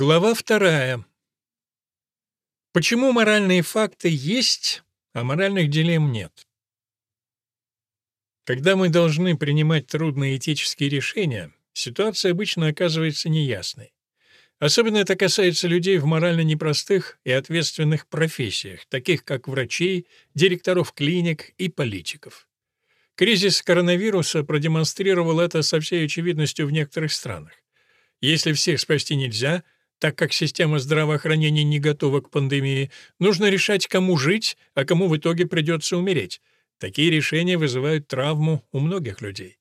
Глава вторая. Почему моральные факты есть, а моральных дилемм нет? Когда мы должны принимать трудные этические решения, ситуация обычно оказывается неясной. Особенно это касается людей в морально непростых и ответственных профессиях, таких как врачей, директоров клиник и политиков. Кризис коронавируса продемонстрировал это со всей очевидностью в некоторых странах. Если всех спасти нельзя — так как система здравоохранения не готова к пандемии, нужно решать, кому жить, а кому в итоге придется умереть. Такие решения вызывают травму у многих людей.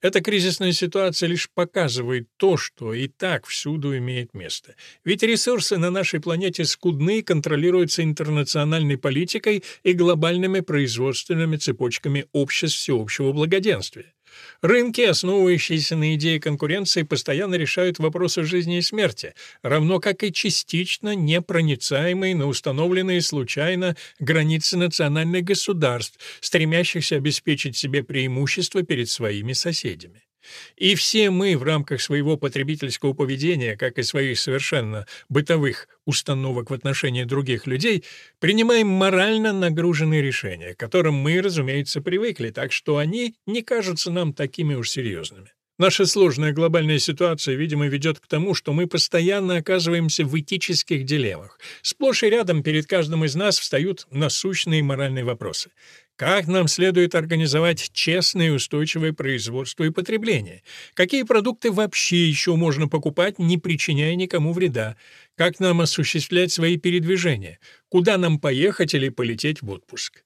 Эта кризисная ситуация лишь показывает то, что и так всюду имеет место. Ведь ресурсы на нашей планете скудны контролируются интернациональной политикой и глобальными производственными цепочками обществ всеобщего благоденствия. Рынки, основывающиеся на идее конкуренции, постоянно решают вопросы жизни и смерти, равно как и частично непроницаемые на установленные случайно границы национальных государств, стремящихся обеспечить себе преимущество перед своими соседями. И все мы в рамках своего потребительского поведения, как и своих совершенно бытовых установок в отношении других людей, принимаем морально нагруженные решения, к которым мы, разумеется, привыкли, так что они не кажутся нам такими уж серьезными. Наша сложная глобальная ситуация, видимо, ведет к тому, что мы постоянно оказываемся в этических дилеммах. Сплошь и рядом перед каждым из нас встают насущные моральные вопросы. Как нам следует организовать честное и устойчивое производство и потребление? Какие продукты вообще еще можно покупать, не причиняя никому вреда? Как нам осуществлять свои передвижения? Куда нам поехать или полететь в отпуск?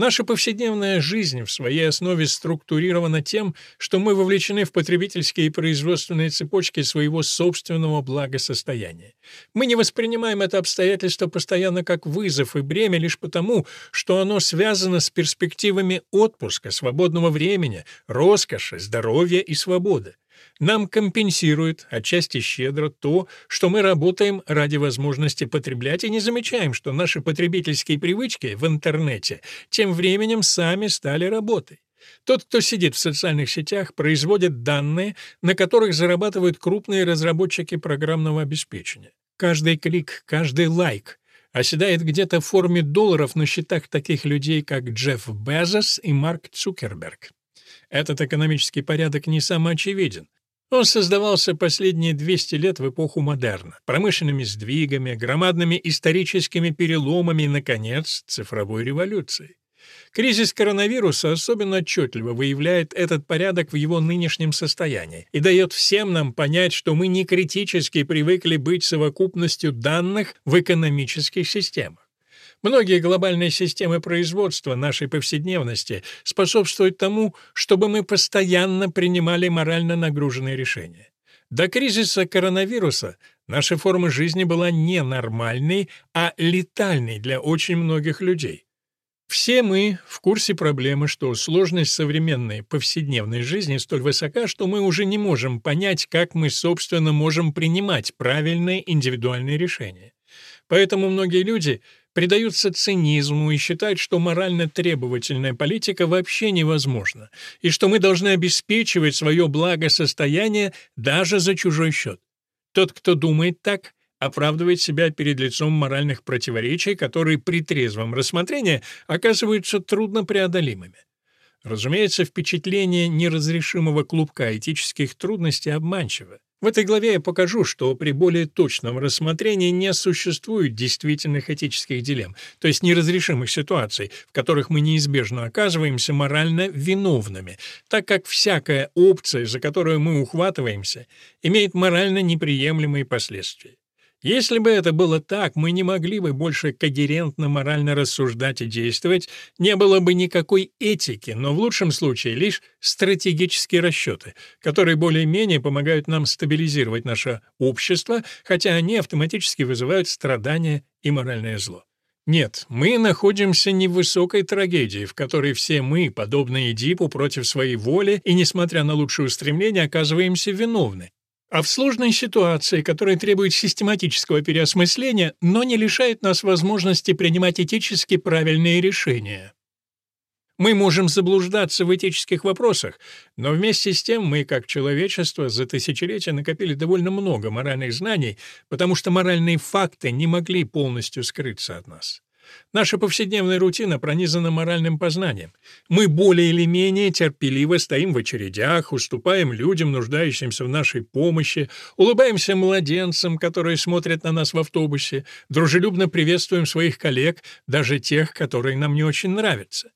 Наша повседневная жизнь в своей основе структурирована тем, что мы вовлечены в потребительские и производственные цепочки своего собственного благосостояния. Мы не воспринимаем это обстоятельство постоянно как вызов и бремя лишь потому, что оно связано с перспективами отпуска, свободного времени, роскоши, здоровья и свободы. Нам компенсирует, отчасти щедро, то, что мы работаем ради возможности потреблять и не замечаем, что наши потребительские привычки в интернете тем временем сами стали работой. Тот, кто сидит в социальных сетях, производит данные, на которых зарабатывают крупные разработчики программного обеспечения. Каждый клик, каждый лайк оседает где-то в форме долларов на счетах таких людей, как Джефф Безос и Марк Цукерберг. Этот экономический порядок не самоочевиден. Он создавался последние 200 лет в эпоху модерна, промышленными сдвигами, громадными историческими переломами и, наконец, цифровой революцией. Кризис коронавируса особенно отчетливо выявляет этот порядок в его нынешнем состоянии и дает всем нам понять, что мы не критически привыкли быть совокупностью данных в экономических системах. Многие глобальные системы производства нашей повседневности способствуют тому, чтобы мы постоянно принимали морально нагруженные решения. До кризиса коронавируса наша форма жизни была не нормальной, а летальной для очень многих людей. Все мы в курсе проблемы, что сложность современной повседневной жизни столь высока, что мы уже не можем понять, как мы, собственно, можем принимать правильные индивидуальные решения. Поэтому многие люди предаются цинизму и считают, что морально требовательная политика вообще невозможна, и что мы должны обеспечивать свое благосостояние даже за чужой счет. Тот, кто думает так, оправдывает себя перед лицом моральных противоречий, которые при трезвом рассмотрении оказываются труднопреодолимыми. Разумеется, впечатление неразрешимого клубка этических трудностей обманчиво. В этой главе я покажу, что при более точном рассмотрении не существует действительных этических дилемм, то есть неразрешимых ситуаций, в которых мы неизбежно оказываемся морально виновными, так как всякая опция, за которую мы ухватываемся, имеет морально неприемлемые последствия. Если бы это было так, мы не могли бы больше когерентно морально рассуждать и действовать, не было бы никакой этики, но в лучшем случае лишь стратегические расчеты, которые более-менее помогают нам стабилизировать наше общество, хотя они автоматически вызывают страдания и моральное зло. Нет, мы находимся не в высокой трагедии, в которой все мы, подобно Эдипу, против своей воли и, несмотря на лучшие устремления, оказываемся виновны а в сложной ситуации, которая требует систематического переосмысления, но не лишает нас возможности принимать этически правильные решения. Мы можем заблуждаться в этических вопросах, но вместе с тем мы, как человечество, за тысячелетия накопили довольно много моральных знаний, потому что моральные факты не могли полностью скрыться от нас. Наша повседневная рутина пронизана моральным познанием. Мы более или менее терпеливо стоим в очередях, уступаем людям, нуждающимся в нашей помощи, улыбаемся младенцам, которые смотрят на нас в автобусе, дружелюбно приветствуем своих коллег, даже тех, которые нам не очень нравятся.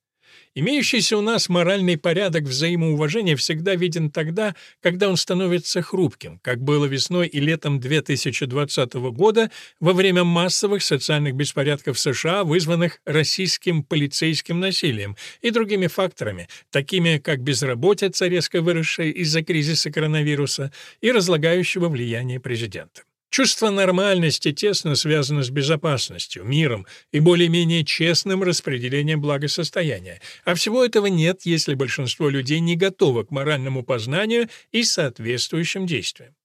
Имеющийся у нас моральный порядок взаимоуважения всегда виден тогда, когда он становится хрупким, как было весной и летом 2020 года во время массовых социальных беспорядков США, вызванных российским полицейским насилием и другими факторами, такими как безработица, резко выросшая из-за кризиса коронавируса и разлагающего влияния президента. Чувство нормальности тесно связано с безопасностью, миром и более-менее честным распределением благосостояния, а всего этого нет, если большинство людей не готово к моральному познанию и соответствующим действиям.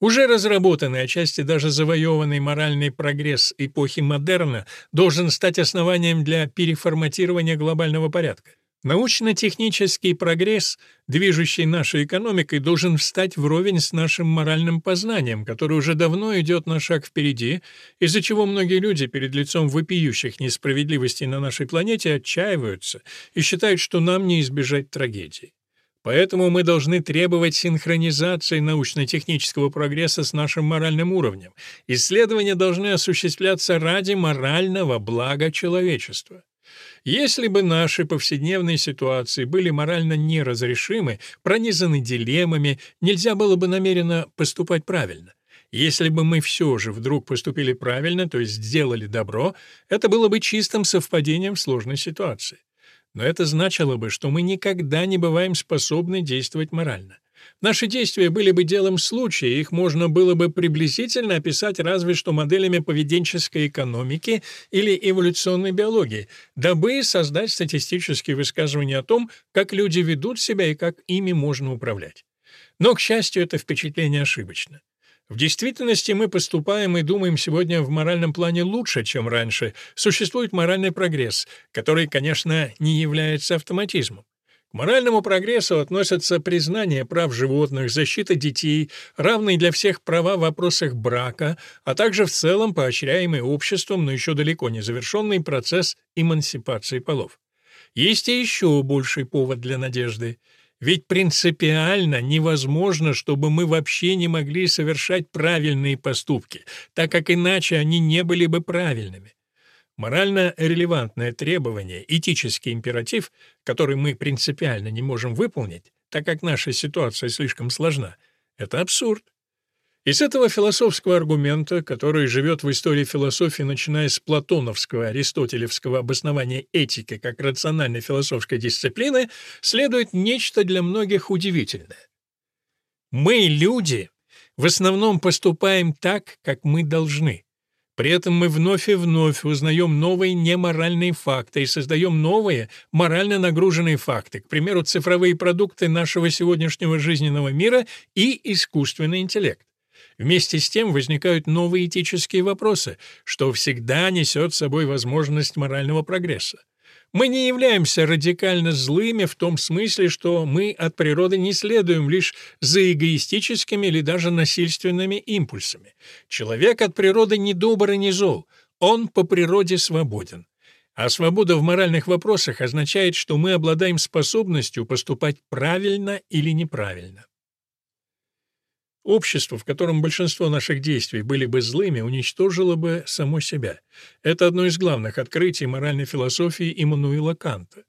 Уже разработанный, отчасти даже завоеванный моральный прогресс эпохи модерна должен стать основанием для переформатирования глобального порядка. Научно-технический прогресс, движущий нашей экономикой, должен встать вровень с нашим моральным познанием, который уже давно идет на шаг впереди, из-за чего многие люди перед лицом вопиющих несправедливостей на нашей планете отчаиваются и считают, что нам не избежать трагедии. Поэтому мы должны требовать синхронизации научно-технического прогресса с нашим моральным уровнем. Исследования должны осуществляться ради морального блага человечества. Если бы наши повседневные ситуации были морально неразрешимы, пронизаны дилеммами, нельзя было бы намеренно поступать правильно. Если бы мы все же вдруг поступили правильно, то есть сделали добро, это было бы чистым совпадением сложной ситуации. Но это значило бы, что мы никогда не бываем способны действовать морально. Наши действия были бы делом случая, их можно было бы приблизительно описать разве что моделями поведенческой экономики или эволюционной биологии, дабы создать статистические высказывания о том, как люди ведут себя и как ими можно управлять. Но, к счастью, это впечатление ошибочно. В действительности мы поступаем и думаем сегодня в моральном плане лучше, чем раньше. Существует моральный прогресс, который, конечно, не является автоматизмом. К моральному прогрессу относятся признание прав животных, защита детей, равные для всех права в вопросах брака, а также в целом поощряемый обществом, но еще далеко не завершенный процесс эмансипации полов. Есть и еще больший повод для надежды. Ведь принципиально невозможно, чтобы мы вообще не могли совершать правильные поступки, так как иначе они не были бы правильными. Морально релевантное требование, этический императив, который мы принципиально не можем выполнить, так как наша ситуация слишком сложна, это абсурд. Из этого философского аргумента, который живет в истории философии, начиная с платоновского, аристотелевского обоснования этики как рациональной философской дисциплины, следует нечто для многих удивительное. Мы, люди, в основном поступаем так, как мы должны. При этом мы вновь и вновь узнаем новые неморальные факты и создаем новые морально нагруженные факты, к примеру, цифровые продукты нашего сегодняшнего жизненного мира и искусственный интеллект. Вместе с тем возникают новые этические вопросы, что всегда несет с собой возможность морального прогресса. Мы не являемся радикально злыми в том смысле, что мы от природы не следуем лишь за эгоистическими или даже насильственными импульсами. Человек от природы не добр и не зол, он по природе свободен. А свобода в моральных вопросах означает, что мы обладаем способностью поступать правильно или неправильно. Общество, в котором большинство наших действий были бы злыми, уничтожило бы само себя. Это одно из главных открытий моральной философии Иммануила Канта.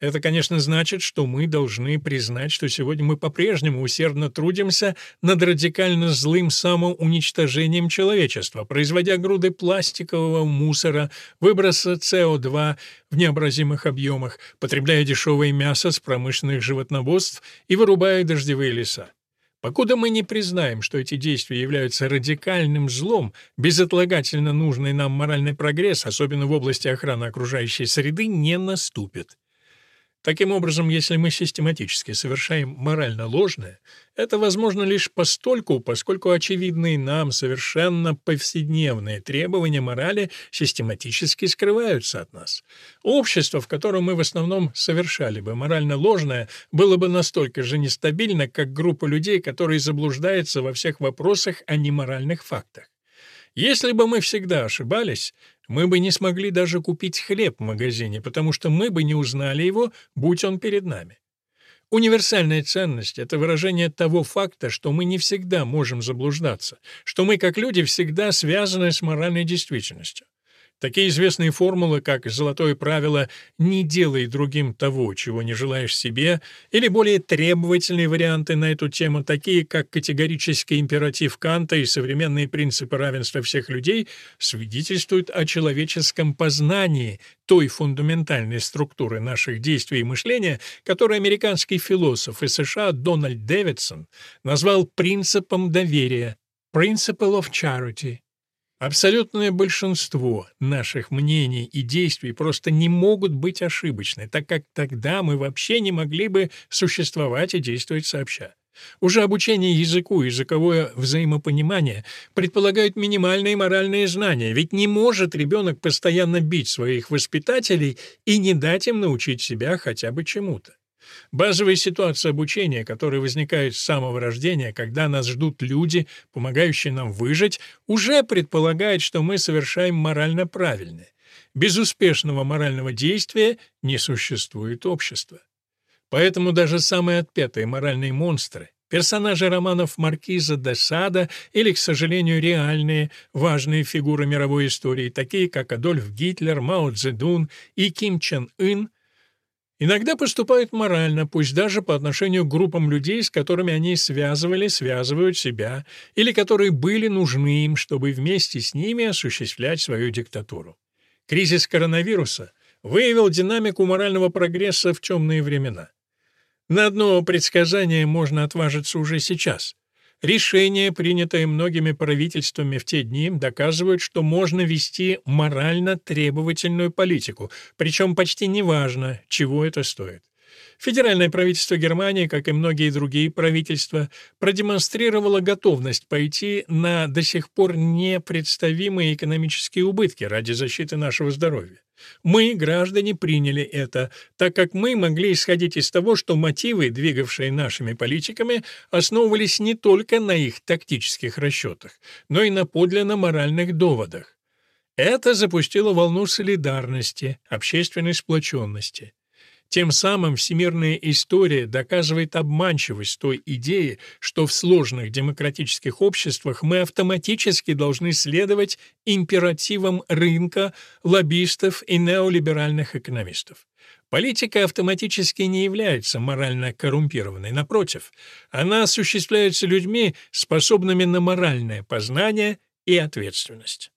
Это, конечно, значит, что мы должны признать, что сегодня мы по-прежнему усердно трудимся над радикально злым самоуничтожением человечества, производя груды пластикового мусора, выброса СО2 в необразимых объемах, потребляя дешевое мясо с промышленных животноводств и вырубая дождевые леса. Покуда мы не признаем, что эти действия являются радикальным злом, безотлагательно нужный нам моральный прогресс, особенно в области охраны окружающей среды, не наступит. Таким образом, если мы систематически совершаем морально ложное, это возможно лишь постольку, поскольку очевидные нам совершенно повседневные требования морали систематически скрываются от нас. Общество, в котором мы в основном совершали бы морально ложное, было бы настолько же нестабильно, как группа людей, которые заблуждаются во всех вопросах о неморальных фактах. Если бы мы всегда ошибались, мы бы не смогли даже купить хлеб в магазине, потому что мы бы не узнали его, будь он перед нами. Универсальная ценность — это выражение того факта, что мы не всегда можем заблуждаться, что мы, как люди, всегда связаны с моральной действительностью. Такие известные формулы, как «золотое правило» «не делай другим того, чего не желаешь себе», или более требовательные варианты на эту тему, такие как категорический императив Канта и современные принципы равенства всех людей, свидетельствуют о человеческом познании той фундаментальной структуры наших действий и мышления, которую американский философ из США Дональд Дэвидсон назвал принципом доверия «principle of charity», Абсолютное большинство наших мнений и действий просто не могут быть ошибочны, так как тогда мы вообще не могли бы существовать и действовать сообща. Уже обучение языку и языковое взаимопонимание предполагают минимальные моральные знания, ведь не может ребенок постоянно бить своих воспитателей и не дать им научить себя хотя бы чему-то. Базовая ситуация обучения, которая возникает с самого рождения, когда нас ждут люди, помогающие нам выжить, уже предполагает, что мы совершаем морально правильное. Без успешного морального действия не существует общества. Поэтому даже самые отпетые моральные монстры, персонажи романов Маркиза де Сада или, к сожалению, реальные, важные фигуры мировой истории, такие как Адольф Гитлер, Мао Цзэдун и Ким Чен Ын, Иногда поступают морально, пусть даже по отношению к группам людей, с которыми они связывали, связывают себя, или которые были нужны им, чтобы вместе с ними осуществлять свою диктатуру. Кризис коронавируса выявил динамику морального прогресса в темные времена. На одно предсказание можно отважиться уже сейчас. Решения, принятые многими правительствами в те дни, доказывают, что можно вести морально требовательную политику, причем почти неважно, чего это стоит. Федеральное правительство Германии, как и многие другие правительства, продемонстрировало готовность пойти на до сих пор непредставимые экономические убытки ради защиты нашего здоровья. Мы, граждане, приняли это, так как мы могли исходить из того, что мотивы, двигавшие нашими политиками, основывались не только на их тактических расчетах, но и на подлинно моральных доводах. Это запустило волну солидарности, общественной сплоченности. Тем самым всемирная история доказывает обманчивость той идеи, что в сложных демократических обществах мы автоматически должны следовать императивам рынка, лоббистов и неолиберальных экономистов. Политика автоматически не является морально коррумпированной, напротив, она осуществляется людьми, способными на моральное познание и ответственность.